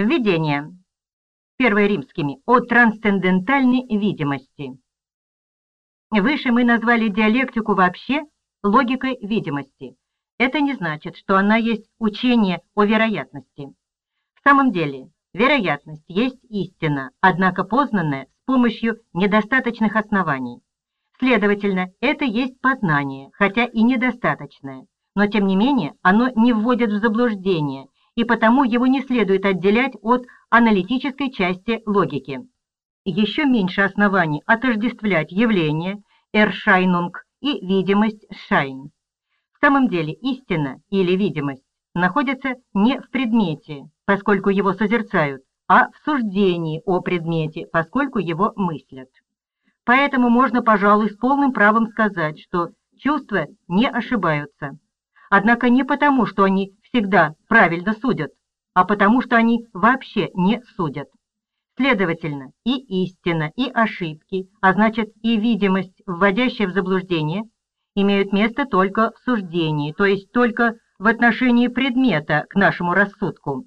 Введение. Первое римскими. О трансцендентальной видимости. Выше мы назвали диалектику вообще логикой видимости. Это не значит, что она есть учение о вероятности. В самом деле, вероятность есть истина, однако познанная с помощью недостаточных оснований. Следовательно, это есть познание, хотя и недостаточное, но тем не менее оно не вводит в заблуждение, и потому его не следует отделять от аналитической части логики. Еще меньше оснований отождествлять явление, Erscheinung, и видимость, Schein. В самом деле истина или видимость находится не в предмете, поскольку его созерцают, а в суждении о предмете, поскольку его мыслят. Поэтому можно, пожалуй, с полным правом сказать, что чувства не ошибаются. Однако не потому, что они всегда правильно судят, а потому, что они вообще не судят. Следовательно, и истина, и ошибки, а значит и видимость, вводящая в заблуждение, имеют место только в суждении, то есть только в отношении предмета к нашему рассудку.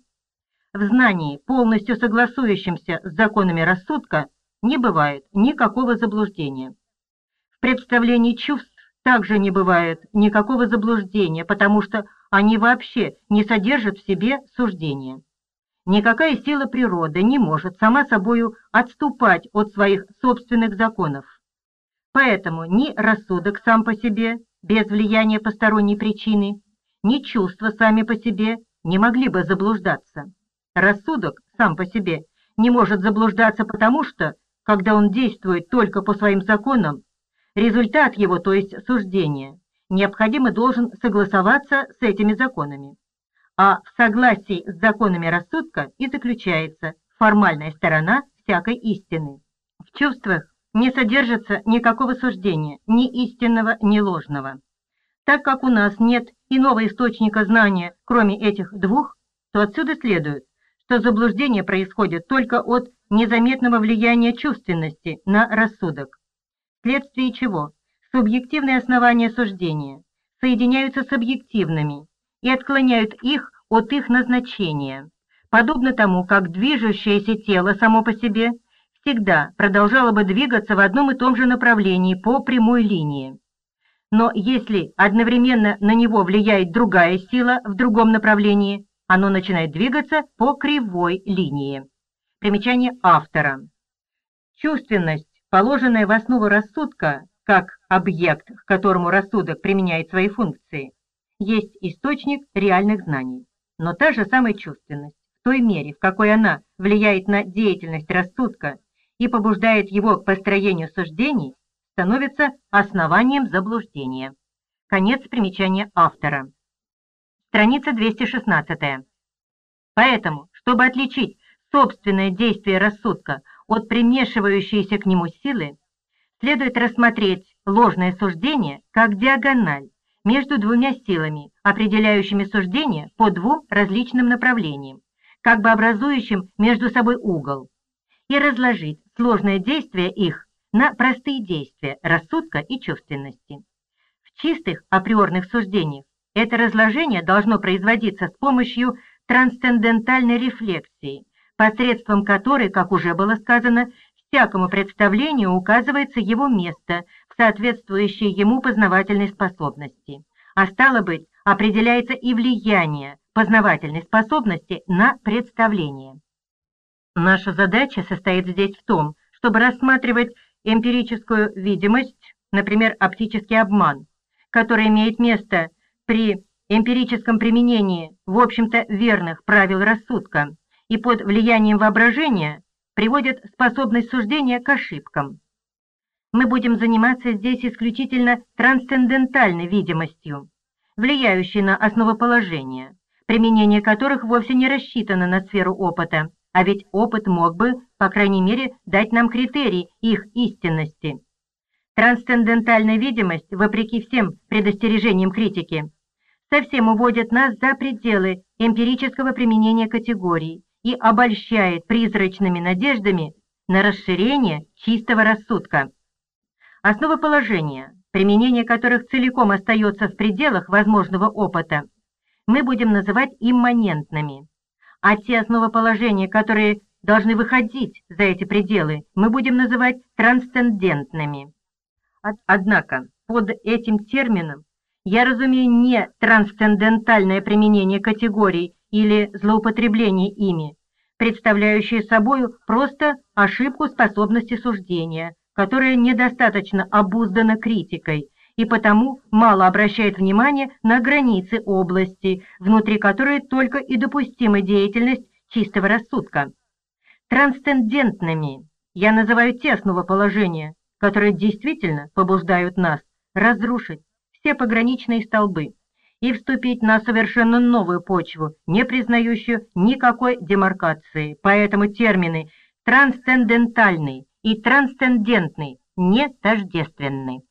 В знании, полностью согласующемся с законами рассудка, не бывает никакого заблуждения. В представлении чувств также не бывает никакого заблуждения, потому что они вообще не содержат в себе суждения. Никакая сила природы не может сама собою отступать от своих собственных законов. Поэтому ни рассудок сам по себе, без влияния посторонней причины, ни чувства сами по себе не могли бы заблуждаться. Рассудок сам по себе не может заблуждаться потому, что когда он действует только по своим законам, результат его, то есть суждение, необходимо должен согласоваться с этими законами. А в согласии с законами рассудка и заключается формальная сторона всякой истины. В чувствах не содержится никакого суждения, ни истинного, ни ложного. Так как у нас нет иного источника знания, кроме этих двух, то отсюда следует, что заблуждение происходит только от незаметного влияния чувственности на рассудок, вследствие чего субъективные основания суждения соединяются с объективными и отклоняют их от их назначения, подобно тому, как движущееся тело само по себе всегда продолжало бы двигаться в одном и том же направлении по прямой линии. Но если одновременно на него влияет другая сила в другом направлении, оно начинает двигаться по кривой линии. Примечание автора. Чувственность, положенная в основу рассудка, как объект, к которому рассудок применяет свои функции, есть источник реальных знаний. Но та же самая чувственность, в той мере, в какой она влияет на деятельность рассудка и побуждает его к построению суждений, становится основанием заблуждения. Конец примечания автора. Страница 216. Поэтому, чтобы отличить собственное действие рассудка от примешивающейся к нему силы, следует рассмотреть ложное суждение как диагональ между двумя силами, определяющими суждение по двум различным направлениям, как бы образующим между собой угол, и разложить сложное действие их на простые действия рассудка и чувственности. В чистых априорных суждениях это разложение должно производиться с помощью трансцендентальной рефлексии, посредством которой, как уже было сказано, всякому представлению указывается его место в соответствующей ему познавательной способности, а стало быть, определяется и влияние познавательной способности на представление. Наша задача состоит здесь в том, чтобы рассматривать эмпирическую видимость, например, оптический обман, который имеет место при эмпирическом применении, в общем-то, верных правил рассудка, и под влиянием воображения приводят способность суждения к ошибкам. Мы будем заниматься здесь исключительно трансцендентальной видимостью, влияющей на основоположение, применение которых вовсе не рассчитано на сферу опыта, а ведь опыт мог бы, по крайней мере, дать нам критерий их истинности. Трансцендентальная видимость, вопреки всем предостережениям критики, совсем уводит нас за пределы эмпирического применения категорий и обольщает призрачными надеждами на расширение чистого рассудка. Основоположения, применение которых целиком остается в пределах возможного опыта, мы будем называть имманентными, а те основоположения, которые должны выходить за эти пределы, мы будем называть трансцендентными. Однако под этим термином я разумею не трансцендентальное применение категорий или злоупотребление ими, представляющие собою просто ошибку способности суждения, которая недостаточно обуздана критикой и потому мало обращает внимание на границы области, внутри которой только и допустима деятельность чистого рассудка. Трансцендентными я называю те основоположения, которые действительно побуждают нас разрушить все пограничные столбы и вступить на совершенно новую почву, не признающую никакой демаркации. Поэтому термины трансцендентальный и трансцендентный не тождественны.